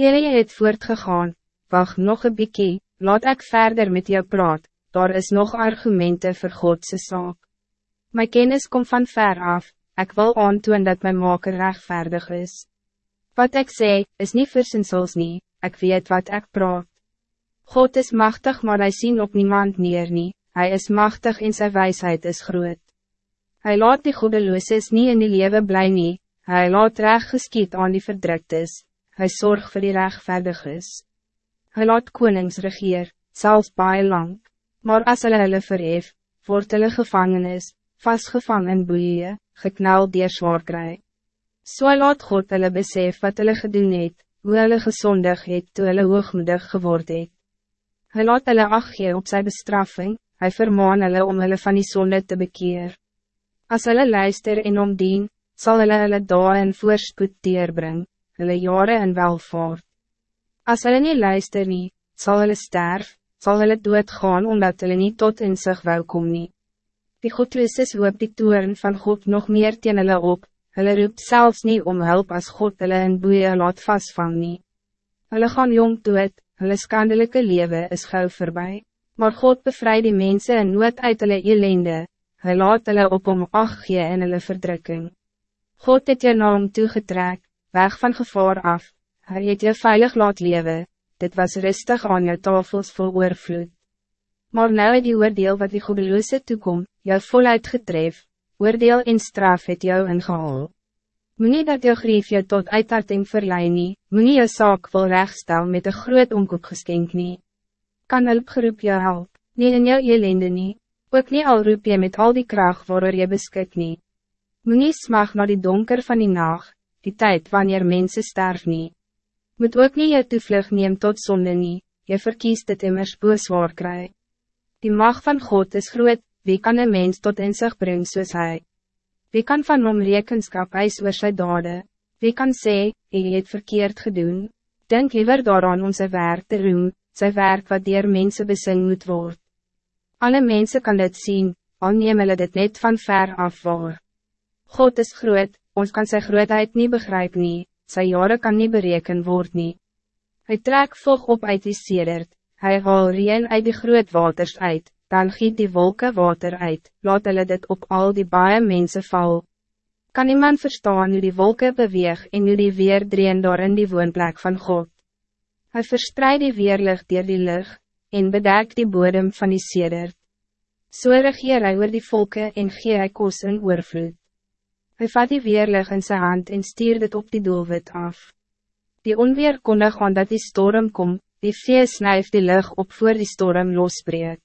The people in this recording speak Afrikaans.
Jullie het voortgegaan, wacht nog een bykie, laat ik verder met jou praat, daar is nog argumenten voor Godse zaak. Mijn kennis komt van ver af, ik wil aantoon dat mijn maker rechtvaardig is. Wat ik zei, is niet versinsels nie, ik weet wat ik praat. God is machtig maar hij zien op niemand neer nie, hij is machtig en zijn wijsheid is groot. Hij laat die goedelooses niet in die leven blij nie, hij laat recht geskiet aan die verdruktes, hij zorgt voor die rechtvaardiges. Hij laat konings regeer, zelfs baie lang, maar as hulle hulle verhef, word hulle gevangenis, vastgevang in boeie, geknal dier zwaar kry. So laat God hulle besef wat hulle gedoen het, hoe hulle gesondig het toe hulle hoogmoedig geword het. Hy laat hulle achtgee op zijn bestraffing, hij vermaan hulle om hulle van die sonde te bekeer. As hulle luister en omdien, sal hulle hulle dae in voorspoed teerbring, hulle jare in welvaart. As hulle nie luister nie, sal hulle sterf, sal hulle doodgaan omdat hulle nie tot in sig welkom nie. Die godlooses hoop die toeren van God nog meer teen hulle op, hulle roep zelfs niet om hulp als God hulle in boeie laat vastvang nie. Hulle gaan jong dood, hulle skandelijke leven is gauw voorbij. Maar God bevrijdt die mensen in nood uit hulle elende, Hij laat hulle op om ach gee in hulle verdrukking. God het je naam toegetrek, weg van gevaar af, Hij het je veilig laat leven, dit was rustig aan je tafels vol oorvloed. Maar nou het die oordeel wat die goedeloose toekom, jou voluit getref, oordeel en straf het jou ingehaal. Moe dat jou grief jou tot uitarting verlei nie, moe nie jou saak wil rechtstel met een groot omkoop geskenk nie. Kan hulp geroep jou help, nie in jou elende nie, Ook niet al roep je met al die kracht waarover je beskik nie. Moet nie smag na die donker van die nacht, die tijd wanneer mensen sterf nie. Moet ook niet je toevlug neem tot zonde nie, je verkiest het immers booswaar kry. Die macht van God is groot, wie kan een mens tot in zich brengen soos hy? Wie kan van hom rekenskap eis oor sy dade? Wie kan sê, hy het verkeerd gedoen? Denk liever daaraan om sy werk te roem, sy werk wat dier mense besing moet worden. Alle mensen kan dit zien, al neem hulle dit net van ver af waar. God is groot, ons kan zijn grootheid niet begrijpen, nie, sy jare kan niet bereken word nie. Hy trek vog op uit die sedert, hy haal reen uit die groot waters uit, dan giet die wolken water uit, laat hulle dit op al die baie mensen val. Kan iemand verstaan hoe die wolken beweeg en hoe die weer dreen door in die woonplek van God? Hij verspreidt die weerlig dier die lucht, en bedek die bodem van die sedert. So regeer hy oor die volke en gee hy kos in oorvloed. Hy vat die weerlig in zijn hand en stuur dit op die doelwit af. Die onweer kondig aan dat die storm kom, die vee snuif die lucht op voor die storm losbreek.